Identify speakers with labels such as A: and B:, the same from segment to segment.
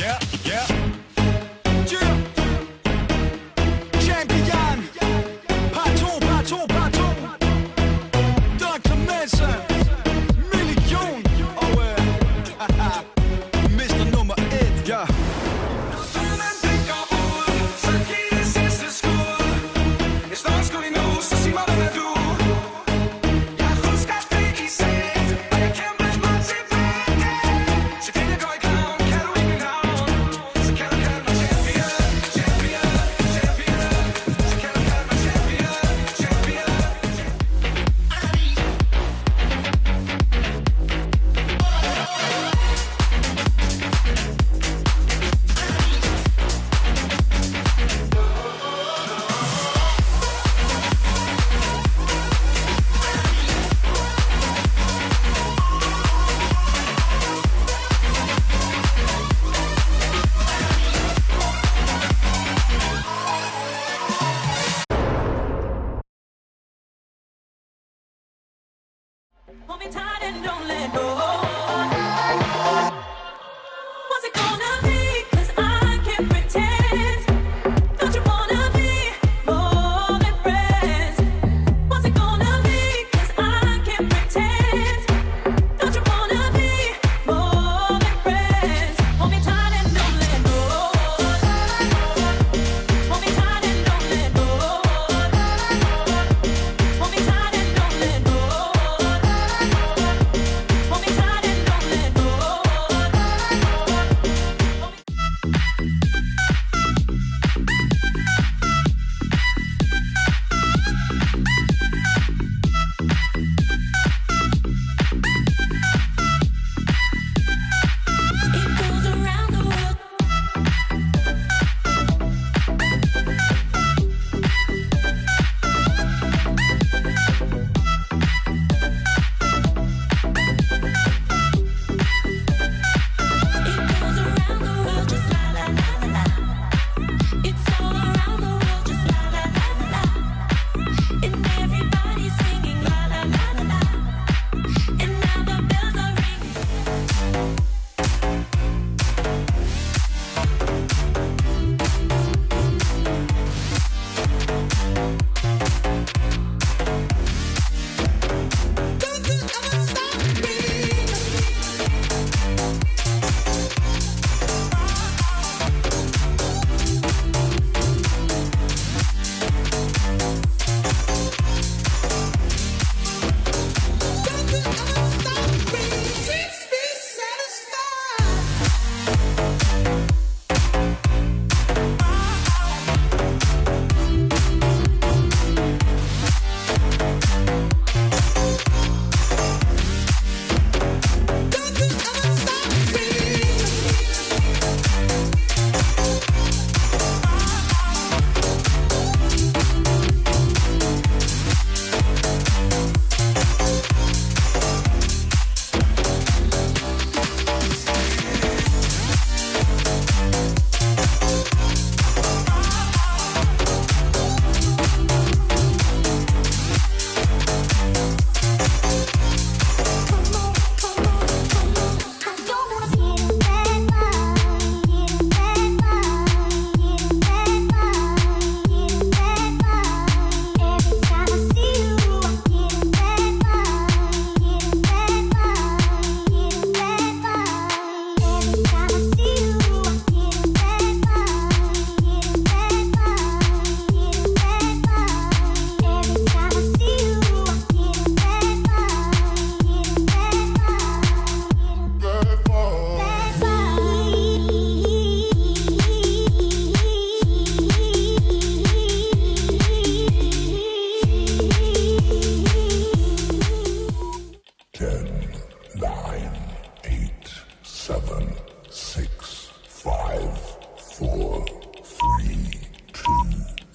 A: Yeah,
B: Hold me tight and don't let go.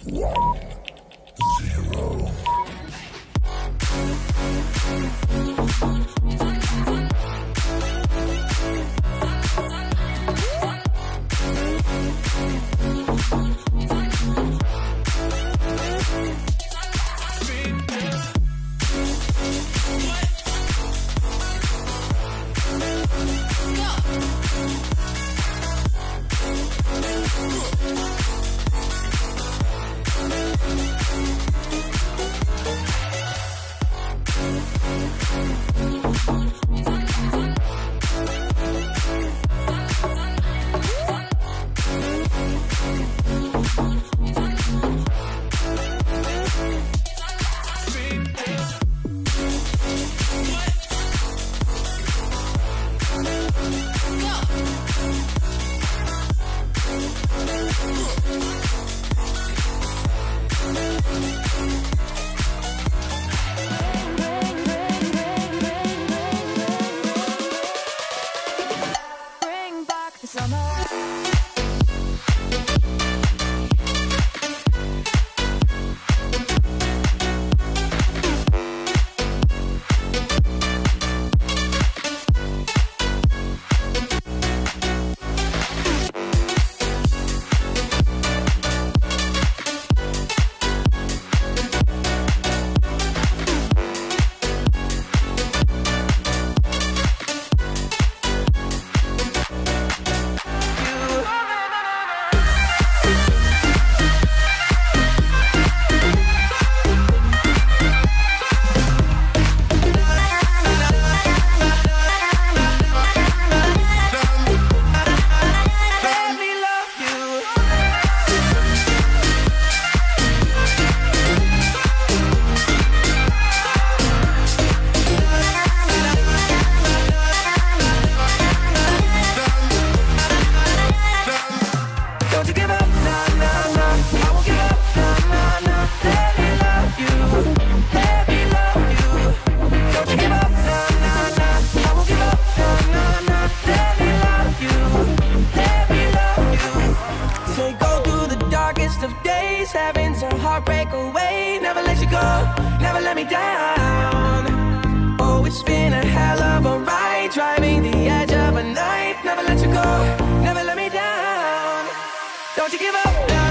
C: Yeah. Having some heartbreak away. Never let you go, never let me down. Oh, it's been a hell of a ride, driving the edge of a knife. Never let you go, never let me down. Don't you give up.